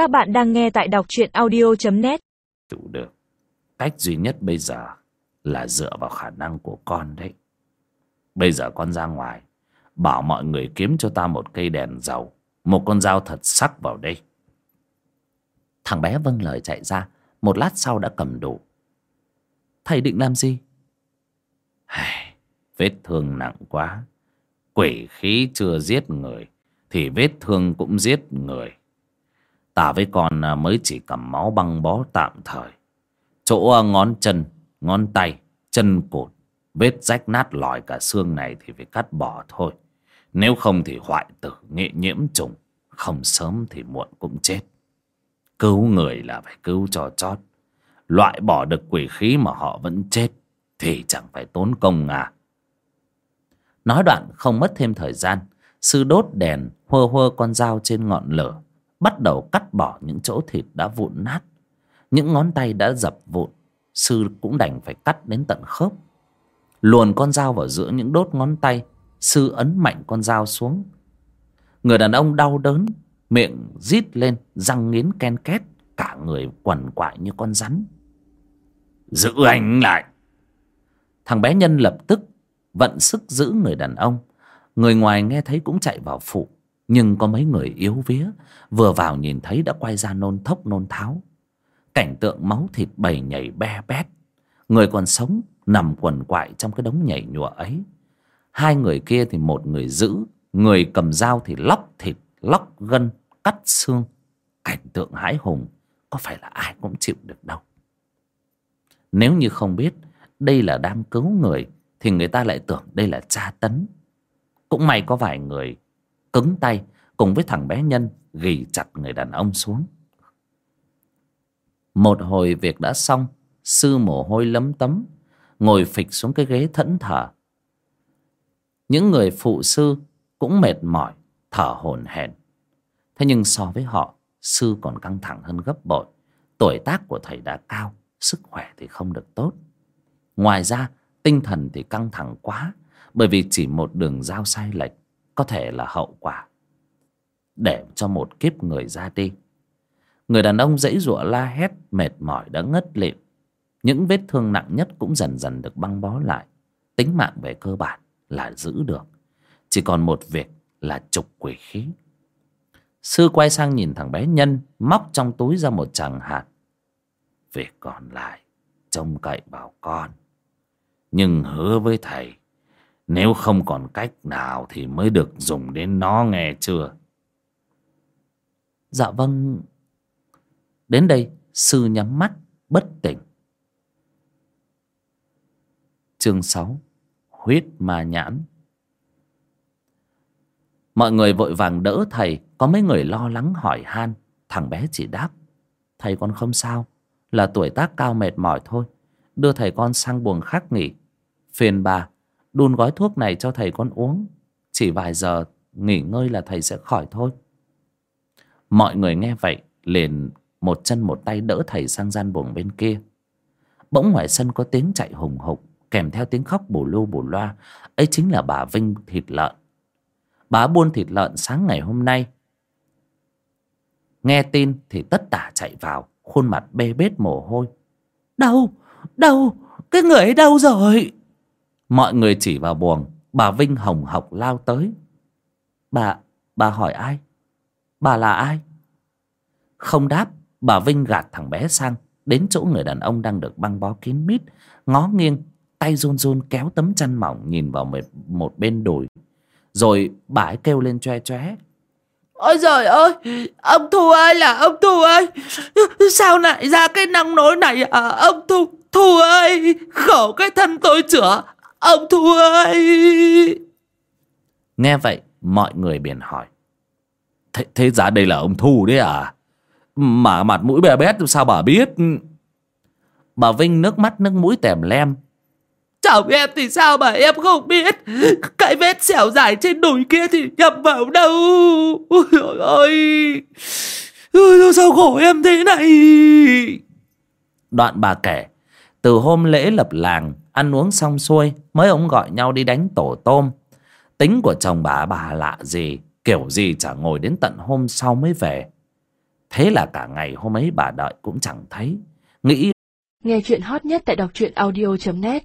Các bạn đang nghe tại đọc truyện audio.net Chủ được Cách duy nhất bây giờ Là dựa vào khả năng của con đấy. Bây giờ con ra ngoài, Bảo mọi người kiếm cho ta một cây đèn dầu, Một con dao thật sắc vào đây. Thằng bé vâng lời chạy ra, Một lát sau đã cầm đủ. Thầy định làm gì? Vết thương nặng quá. Quỷ khí chưa giết người, Thì vết thương cũng giết người. Ta với con à, mới chỉ cầm máu băng bó tạm thời. Chỗ à, ngón chân, ngón tay, chân cột Vết rách nát lòi cả xương này thì phải cắt bỏ thôi. Nếu không thì hoại tử nghệ nhiễm trùng Không sớm thì muộn cũng chết. Cứu người là phải cứu cho chót. Loại bỏ được quỷ khí mà họ vẫn chết Thì chẳng phải tốn công à. Nói đoạn không mất thêm thời gian Sư đốt đèn hơ hơ con dao trên ngọn lửa. Bắt đầu cắt bỏ những chỗ thịt đã vụn nát. Những ngón tay đã dập vụn, Sư cũng đành phải cắt đến tận khớp. Luồn con dao vào giữa những đốt ngón tay, Sư ấn mạnh con dao xuống. Người đàn ông đau đớn, Miệng rít lên, Răng nghiến ken két, Cả người quằn quại như con rắn. Giữ anh lại! Thằng bé nhân lập tức Vận sức giữ người đàn ông. Người ngoài nghe thấy cũng chạy vào phụ. Nhưng có mấy người yếu vía, Vừa vào nhìn thấy đã quay ra nôn thốc, nôn tháo. Cảnh tượng máu thịt bầy nhảy be bét. Người còn sống Nằm quần quại trong cái đống nhảy nhụa ấy. Hai người kia thì một người giữ, Người cầm dao thì lóc thịt, Lóc gân, Cắt xương. Cảnh tượng hãi hùng, Có phải là ai cũng chịu được đâu. Nếu như không biết Đây là đang cứu người, Thì người ta lại tưởng đây là tra tấn. Cũng may có vài người Cứng tay Cùng với thằng bé nhân ghì chặt người đàn ông xuống. Một hồi việc đã xong, Sư mồ hôi lấm tấm, Ngồi phịch xuống cái ghế thẫn thờ. Những người phụ sư Cũng mệt mỏi, Thở hổn hển. Thế nhưng so với họ, Sư còn căng thẳng hơn gấp bội. Tuổi tác của thầy đã cao, Sức khỏe thì không được tốt. Ngoài ra, tinh thần thì căng thẳng quá, Bởi vì chỉ một đường giao sai lệch. Có thể là hậu quả. Để cho một kiếp người ra đi. Người đàn ông dãy giụa la hét, Mệt mỏi đã ngất lịm. Những vết thương nặng nhất cũng dần dần được băng bó lại. Tính mạng về cơ bản là giữ được. Chỉ còn một việc là trục quỷ khí. Sư quay sang nhìn thằng bé Nhân, Móc trong túi ra một chàng hạt. Việc còn lại, Trông cậy vào con. Nhưng hứa với thầy nếu không còn cách nào Thì mới được dùng đến nó nghe chưa? Dạ vâng. Đến đây, sư nhắm mắt, bất tỉnh. Chương 6 Huyết ma nhãn. Mọi người vội vàng đỡ thầy, Có mấy người lo lắng hỏi han. Thằng bé chỉ đáp, Thầy con không sao, Là tuổi tác cao mệt mỏi thôi. Đưa thầy con sang buồng khác nghỉ. Phiền bà Đun gói thuốc này cho thầy con uống. Chỉ vài giờ nghỉ ngơi là thầy sẽ khỏi thôi. Mọi người nghe vậy liền một chân một tay đỡ thầy sang gian buồng bên kia. Bỗng ngoài sân có tiếng chạy hùng hục Kèm theo tiếng khóc bù lu bù loa. Ấy chính là bà Vinh thịt lợn. Bà buôn thịt lợn sáng ngày hôm nay. Nghe tin thì tất tả chạy vào Khuôn mặt bê bết mồ hôi. Đâu, đâu, cái người ấy đâu rồi. Mọi người chỉ vào buồng Bà Vinh hồng hộc lao tới. Bà, bà hỏi ai? Bà là ai? Không đáp Bà Vinh gạt thằng bé sang Đến chỗ người đàn ông đang được băng bó kín mít Ngó nghiêng Tay run run kéo tấm chăn mỏng Nhìn vào một, một bên đùi. Rồi bà ấy kêu lên choe choe Ôi trời ơi Ông Thu ơi là ông Thu ơi. Sao lại ra cái năng nỗi này à Ông Thu Thu ơi Khổ cái thân tôi chữa. Ông Thu ơi Nghe vậy mọi người biển hỏi. Thế, thế ra đây là ông Thu đấy à? Mà mặt mũi bè bét sao bà biết? Bà Vinh nước mắt nước mũi tèm lem. Chồng em thì sao mà em không biết? Cái vết xẻo dài trên đùi kia thì nhập vào đâu? Ôi trời ơi Ôi, Sao khổ em thế này? Đoạn bà kể Từ hôm lễ lập làng Ăn uống xong xuôi mới ông gọi nhau đi đánh tổ tôm. Tính của chồng bà bà lạ gì, Kiểu gì chả ngồi đến tận hôm sau mới về. Thế là cả ngày hôm ấy bà đợi cũng chẳng thấy. Nghĩ Nghe chuyện hot nhất tại đọc truyện audio.net